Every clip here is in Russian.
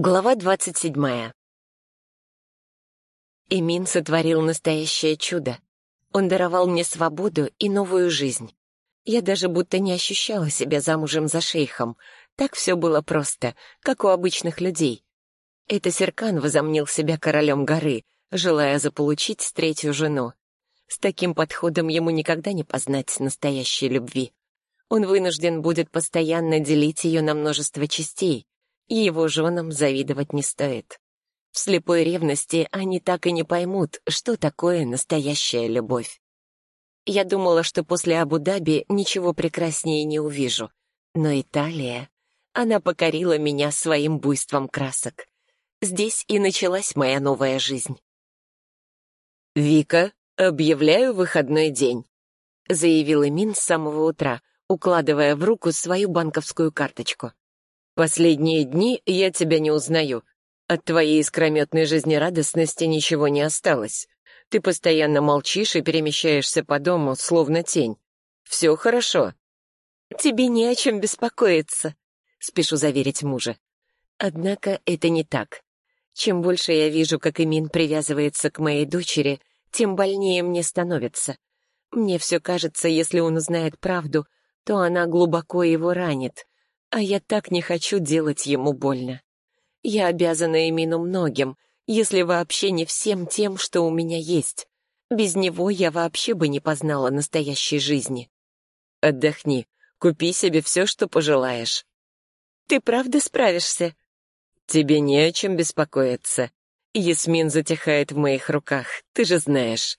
Глава двадцать седьмая. Эмин сотворил настоящее чудо. Он даровал мне свободу и новую жизнь. Я даже будто не ощущала себя замужем за шейхом. Так все было просто, как у обычных людей. Это Серкан возомнил себя королем горы, желая заполучить третью жену. С таким подходом ему никогда не познать настоящей любви. Он вынужден будет постоянно делить ее на множество частей, его женам завидовать не стоит. В слепой ревности они так и не поймут, что такое настоящая любовь. Я думала, что после Абу-Даби ничего прекраснее не увижу. Но Италия... Она покорила меня своим буйством красок. Здесь и началась моя новая жизнь. «Вика, объявляю выходной день», — заявил Эмин с самого утра, укладывая в руку свою банковскую карточку. Последние дни я тебя не узнаю. От твоей искрометной жизнерадостности ничего не осталось. Ты постоянно молчишь и перемещаешься по дому, словно тень. Все хорошо. Тебе не о чем беспокоиться, спешу заверить мужа. Однако это не так. Чем больше я вижу, как Имин привязывается к моей дочери, тем больнее мне становится. Мне все кажется, если он узнает правду, то она глубоко его ранит, а я так не хочу делать ему больно. Я обязана Эмину многим, если вообще не всем тем, что у меня есть. Без него я вообще бы не познала настоящей жизни. Отдохни, купи себе все, что пожелаешь. Ты правда справишься? Тебе не о чем беспокоиться. Ясмин затихает в моих руках, ты же знаешь.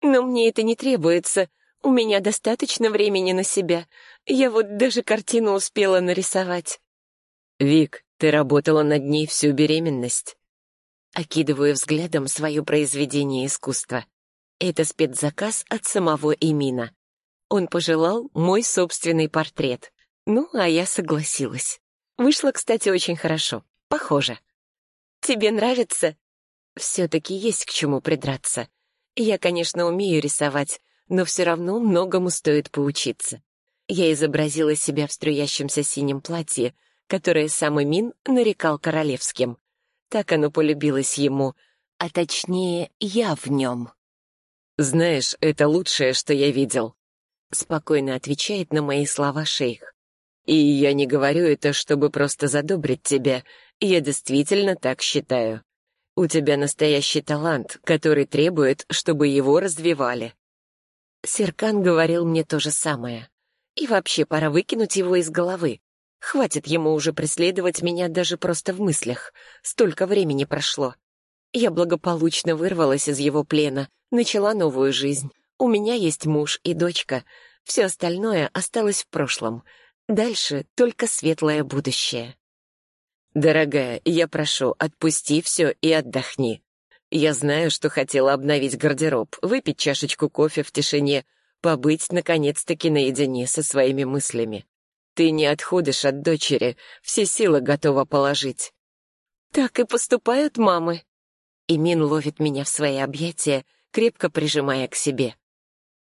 Но мне это не требуется. У меня достаточно времени на себя. Я вот даже картину успела нарисовать. Вик, ты работала над ней всю беременность. Окидываю взглядом свое произведение искусства. Это спецзаказ от самого Эмина. Он пожелал мой собственный портрет. Ну, а я согласилась. Вышло, кстати, очень хорошо. Похоже. Тебе нравится? Все-таки есть к чему придраться. Я, конечно, умею рисовать, но все равно многому стоит поучиться. Я изобразила себя в струящемся синем платье, которое сам Эмин нарекал королевским. Так оно полюбилось ему, а точнее, я в нем. «Знаешь, это лучшее, что я видел», — спокойно отвечает на мои слова шейх. «И я не говорю это, чтобы просто задобрить тебя, я действительно так считаю. У тебя настоящий талант, который требует, чтобы его развивали». Серкан говорил мне то же самое. И вообще пора выкинуть его из головы. Хватит ему уже преследовать меня даже просто в мыслях. Столько времени прошло. Я благополучно вырвалась из его плена, начала новую жизнь. У меня есть муж и дочка. Все остальное осталось в прошлом. Дальше только светлое будущее. «Дорогая, я прошу, отпусти все и отдохни. Я знаю, что хотела обновить гардероб, выпить чашечку кофе в тишине, побыть, наконец-таки, наедине со своими мыслями. Ты не отходишь от дочери, все силы готова положить. Так и поступают мамы. Имин ловит меня в свои объятия, крепко прижимая к себе.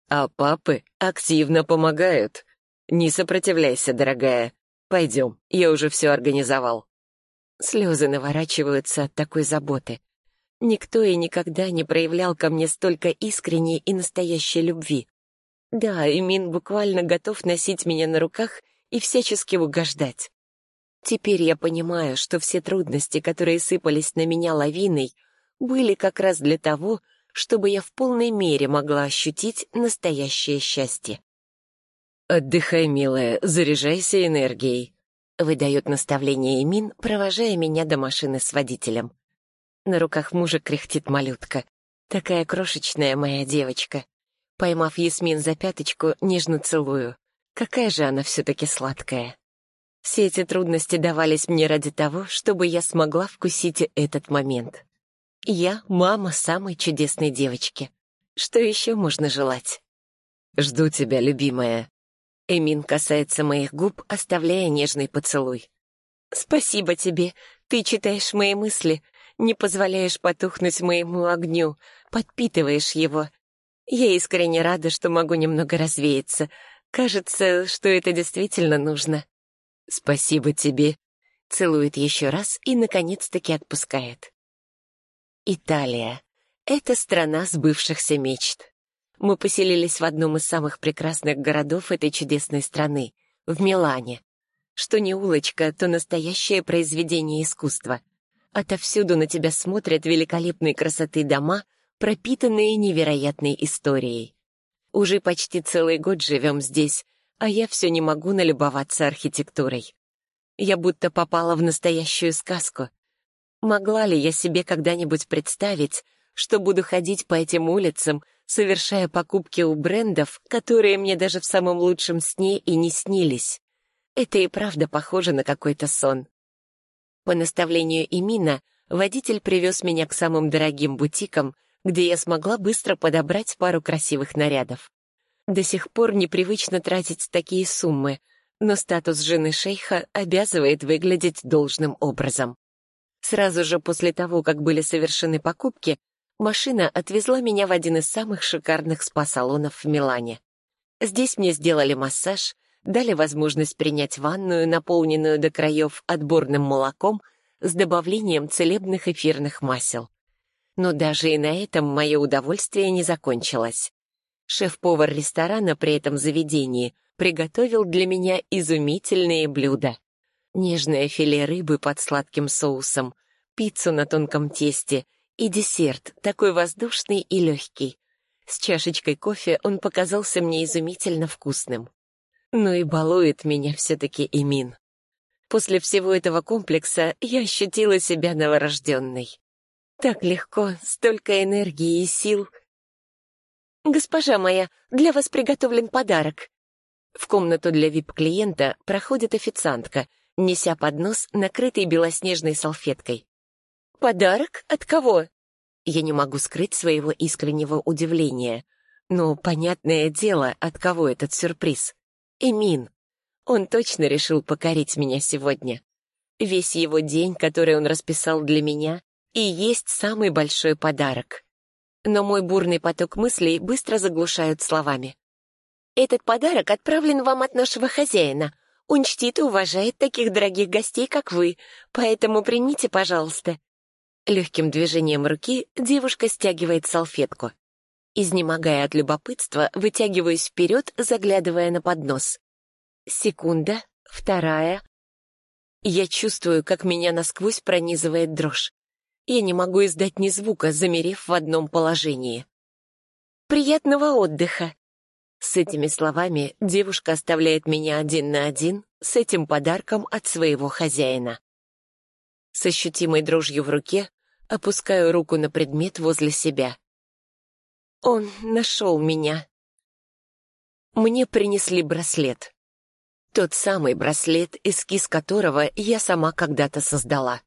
А папы активно помогают. Не сопротивляйся, дорогая. Пойдем, я уже все организовал. Слезы наворачиваются от такой заботы. Никто и никогда не проявлял ко мне столько искренней и настоящей любви. Да, Эмин буквально готов носить меня на руках и всячески угождать. Теперь я понимаю, что все трудности, которые сыпались на меня лавиной, были как раз для того, чтобы я в полной мере могла ощутить настоящее счастье. «Отдыхай, милая, заряжайся энергией», — выдает наставление Эмин, провожая меня до машины с водителем. На руках мужа кряхтит малютка. Такая крошечная моя девочка. Поймав Ясмин за пяточку, нежно целую. Какая же она все-таки сладкая. Все эти трудности давались мне ради того, чтобы я смогла вкусить этот момент. Я мама самой чудесной девочки. Что еще можно желать? Жду тебя, любимая. Эмин касается моих губ, оставляя нежный поцелуй. Спасибо тебе. Ты читаешь мои мысли, не позволяешь потухнуть моему огню, подпитываешь его, я искренне рада, что могу немного развеяться. Кажется, что это действительно нужно. Спасибо тебе. Целует еще раз и, наконец-таки, отпускает. Италия. Это страна сбывшихся мечт. Мы поселились в одном из самых прекрасных городов этой чудесной страны, в Милане. Что не улочка, то настоящее произведение искусства. Отовсюду на тебя смотрят великолепные красоты дома, пропитанные невероятной историей. Уже почти целый год живем здесь, а я все не могу налюбоваться архитектурой. Я будто попала в настоящую сказку. Могла ли я себе когда-нибудь представить, что буду ходить по этим улицам, совершая покупки у брендов, которые мне даже в самом лучшем сне и не снились? Это и правда похоже на какой-то сон. По наставлению Имина водитель привез меня к самым дорогим бутикам, где я смогла быстро подобрать пару красивых нарядов. До сих пор непривычно тратить такие суммы, но статус жены шейха обязывает выглядеть должным образом. Сразу же после того, как были совершены покупки, машина отвезла меня в один из самых шикарных спа-салонов в Милане. Здесь мне сделали массаж, дали возможность принять ванную, наполненную до краев отборным молоком с добавлением целебных эфирных масел. Но даже и на этом мое удовольствие не закончилось. Шеф-повар ресторана при этом заведении приготовил для меня изумительные блюда. Нежное филе рыбы под сладким соусом, пиццу на тонком тесте и десерт, такой воздушный и легкий. С чашечкой кофе он показался мне изумительно вкусным. Ну и балует меня все-таки Эмин. После всего этого комплекса я ощутила себя новорожденной. Так легко, столько энергии и сил — «Госпожа моя, для вас приготовлен подарок». В комнату для вип-клиента проходит официантка, неся поднос, накрытый белоснежной салфеткой. «Подарок? От кого?» Я не могу скрыть своего искреннего удивления. Но, понятное дело, от кого этот сюрприз. Эмин. Он точно решил покорить меня сегодня. Весь его день, который он расписал для меня, и есть самый большой подарок но мой бурный поток мыслей быстро заглушают словами. «Этот подарок отправлен вам от нашего хозяина. Он чтит и уважает таких дорогих гостей, как вы, поэтому примите, пожалуйста». Легким движением руки девушка стягивает салфетку. Изнемогая от любопытства, вытягиваюсь вперед, заглядывая на поднос. Секунда, вторая. Я чувствую, как меня насквозь пронизывает дрожь. Я не могу издать ни звука, замерев в одном положении. «Приятного отдыха!» С этими словами девушка оставляет меня один на один с этим подарком от своего хозяина. С ощутимой дрожью в руке опускаю руку на предмет возле себя. Он нашел меня. Мне принесли браслет. Тот самый браслет, эскиз которого я сама когда-то создала.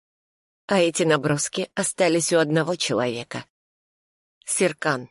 А эти наброски остались у одного человека. Серкан.